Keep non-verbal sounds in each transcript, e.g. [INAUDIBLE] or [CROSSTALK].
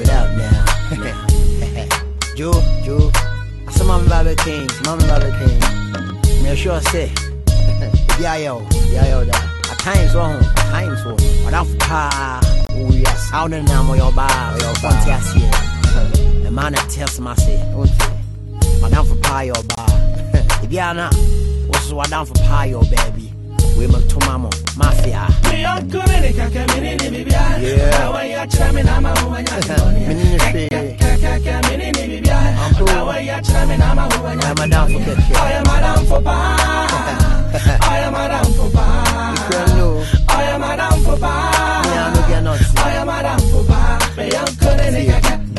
it out now. [LAUGHS] Joe, Joe. I saw Mama Baba Kings, Mama Baba Kings. Me sure say, [LAUGHS] yeah yo, yeah yo da. At times wrong, at times wrong. But I'm pa. Oh yes. I don't know your bar, your bar. Yes, [LAUGHS] yeah. The man that tells me say, Madam for pie your bar. If you're not, what's what down for pie your baby? We make to mama, mafia. Yeah. Menini hwee. Ampo. I'm a down for keke. If you know, me I no get nothing.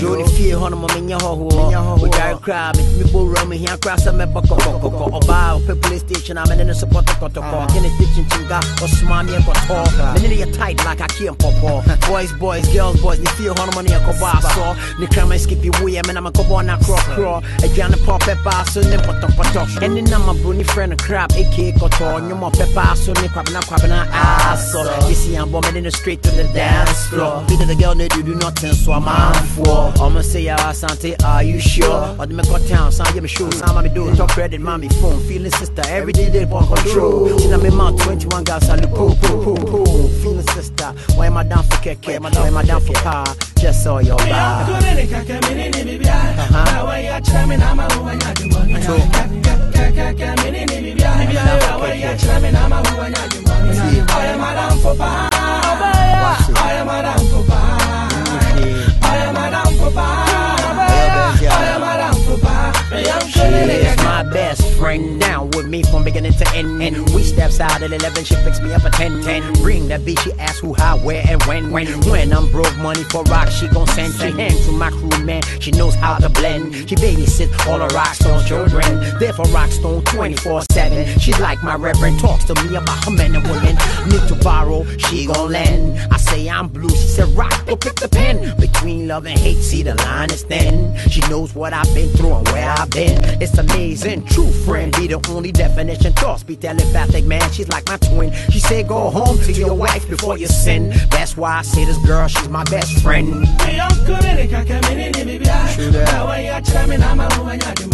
Jody fie hɔ no ma menyɛ hɔhoɔ wodware koraa metumi bɔ wura mu hia koraa sɛ mɛbɔ kɔkɔkɔkɔ ɔbaa ɔpɛ police station a no so pɔtɔkɔtɔkɔ kene te kyinkyinkga ɔsoma me ɛkɔtɔ mene no yɛ tight like akeɛ mpɔpɔ [LAUGHS] boys boys girls boys ne fie hɔ no ma no yɛkɔbɔ asɔ ne krama skipi woyɛ me na mekɔbɔ na korɔkorɔ aduane pɔ pɛpaa so ne mpɔtɔpɔtɔ ɛne na mabroni frɛ no crab aka kɔtɔ nwom ɔpɛpaa so ne kwabena kwabena asɔ yɛsi yɛbɔ mene no straight to the dance floor. Be the girl no do do nothing so I'm on for I'ma say ah, asante are you sure? Or the me cut town sign give me shoes sign mommy do. Talk credit mommy phone feeling sister every day they want control. She me mouth 21 girls I look poo poo poo poo. Feeling sister why am I down for keke? Why am I down for car? Just saw your bar down with me from beginning to end. And we steps out at 11, she picks me up at 10. 10. Bring that bitch, she asks who, how, where, and when. When when I'm broke, money for rock, she gon' send. She hand to my crew, man. She knows how to blend. She babysit all the Rockstone children. There for Rockstone 24 7. She like my reverend, talks to me about her men and women. Need to borrow, she gon' lend. I say I'm blue, she said rock, go pick the pen. Between love and hate, see the line is thin. She knows what I've been through and where I've been. It's amazing, true friend be the only definition. Thoughts be telepathic, man. She's like my twin. She said go home to your wife before you sin. That's why I say this girl, she's my best friend. True that.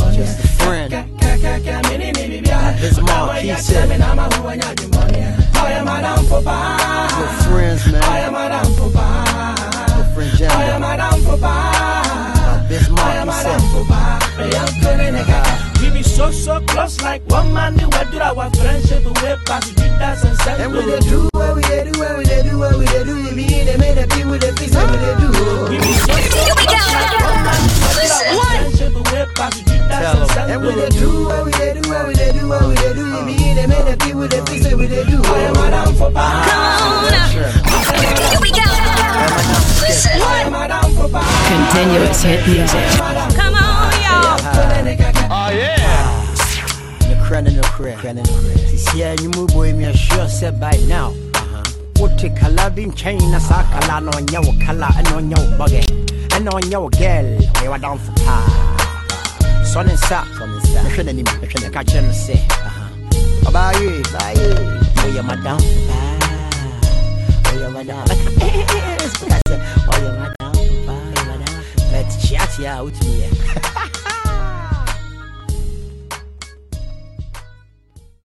So so close like one man the way do our friendship way past Judas and And we Santa. dey do what we dey do, what we dey do, what we dey do. We be in the made the people the peace what we dey do. We be so so close like one man the way do our friendship way past Judas and And we dey Santa. do what we dey do, what we dey do, what we dey do. We be in the made the people the peace what we dey do. I am a down for bar. Here we go. Listen. I am a down for bar. Continuous hit music. Come on, y'all. No credit, no credit, credit, no credit. This year you move boy, me sure said by now. Wote kala bin China sa kala no nya wo kala no nya wo buggy. And no nya wo girl, we were down for pa. Son and sa, son and sa. Uh-huh. Oh, oh, [LAUGHS] oh, me hwɛ n'anim, me hwɛ n'anim, ka kyerɛ no sɛ, aha. Yi, ɔbaa yi, woyɛ madam pa. Woyɛ madam. Bɛka, so ka sɛ, woyɛ madam for pa, woyɛ madam. But kyiakyia a wotumi yɛ.